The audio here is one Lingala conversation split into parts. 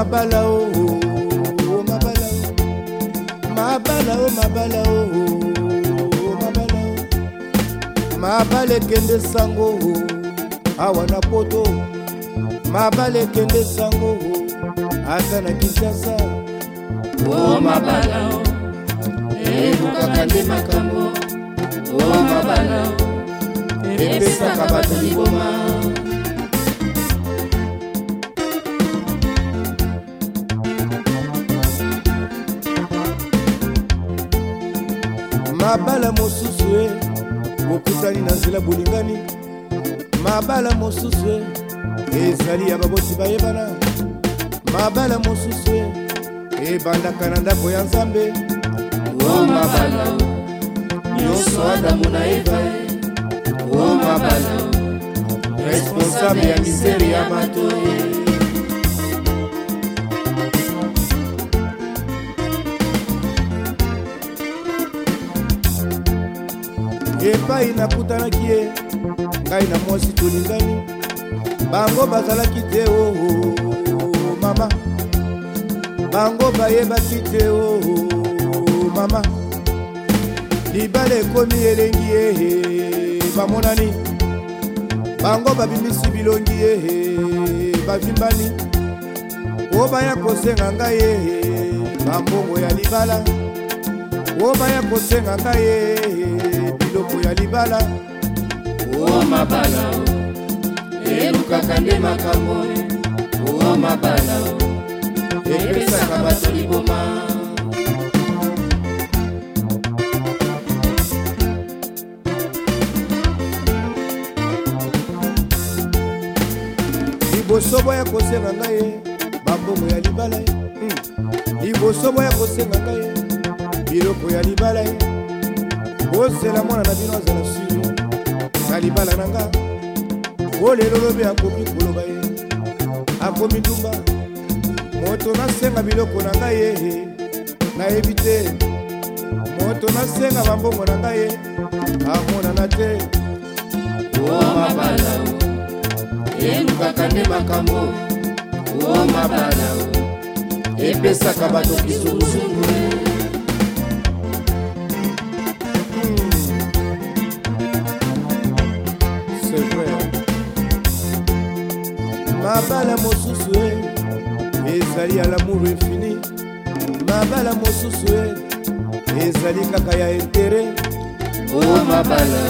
mabala o o mabala o mabala o mabala o o mabala o mabala ekende sango o awa na poto mabala ekende sango o ata na kinshasa o mabala o elukaka nde makambo o mabala o epesaka bato liboma mabala mosusu e eh. bokutani na nzela bolingani mabala mosusu e ezali ya baboti bayebana mabala mosusu e ebandaka na ndako ya nzambe o oh, oh, mabala nyonso adamu na eva o oh, mabala responsable ya misere ya matoi epai nakutanaki ye ngai na mwasi tolingani bango bazalaki te oo oh, oh, oh, mama bango bayebaki te oo oh, oh, mama libala ekomi elengi ehe bamonani bango babimbisi bilongi ehe bavimbani o baya kosenga ngai ehe bambongo ya libala o baya kosenga ngai ehe ndeko ya libala o mabala elukaka nde makambo o mabala epesaka bato liboma liboso boya kosenga ngai ye bambongo ya libala ye hmm. liboso boya kosenga ngai ye biloko ya libala ye osela mwana na bino azala sino na libala na nga olelolobe akomi koloba ye akomi tumba moto nasenga biloko na ngai ye nayebi te moto nasenga bambongo na ngai ye amonana te o mabala elukaka nde makambo o mabala epesaka bato kisukusuku ezali ya lamour infini mabala mosusu e ezali kaka ya intere o mabala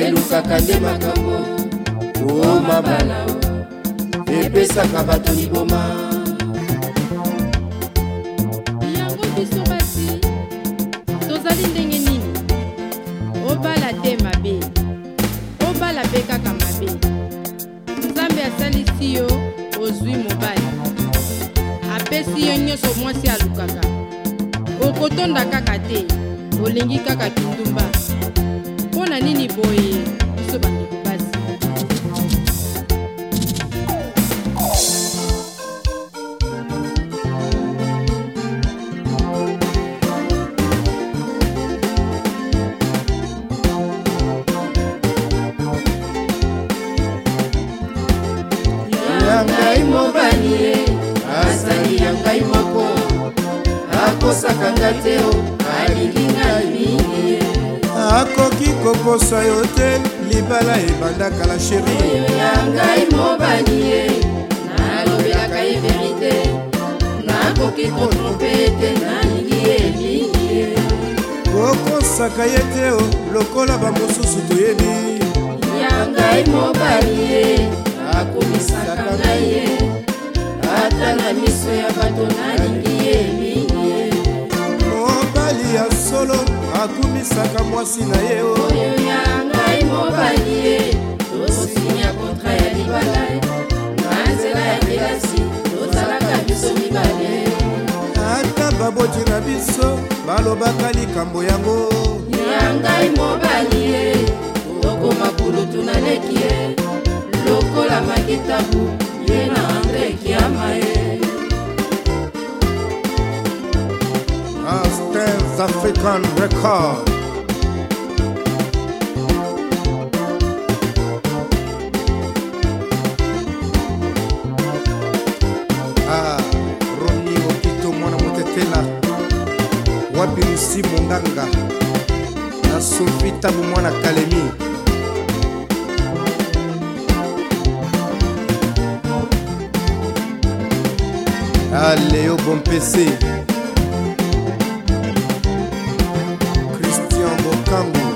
elukaka nde makambo o mabala epesaka bato liboma nyonso mwasi alukaka okotonda kaka te olingi kaka kindumba mpo na nini boye biso kokosa te o alingi ngai mingi akoki kokosa yo te libala ebanda kala sheri ya ngai mobali ye nalobelaka ye verite nakoki kotrompe te nalingi ye mingi ye kokosaka ye te o lokola bamosusu toyebi ya ngai mobali ye mwasi na ye oh. oyo ya ngai mobali ye tosinya kontra ya libala na nzela ya kelasi tozalaka biso mibale ata baboti na biso balobaka likambo yango ya ngai mobali ye okoma kulutu na leki ye lokola makitabu ye na andre kiama ye Astens African Record kolanga na sofi ntango mwana kalemi aleo bompese christian bokango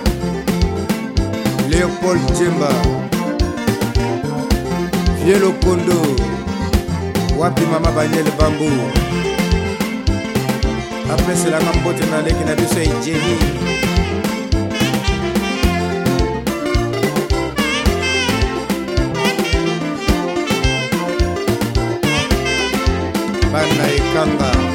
léopold jemba vie lokondo wapi mama banyele bambu après selaka mbote naleki na biso ejeli bana ekanga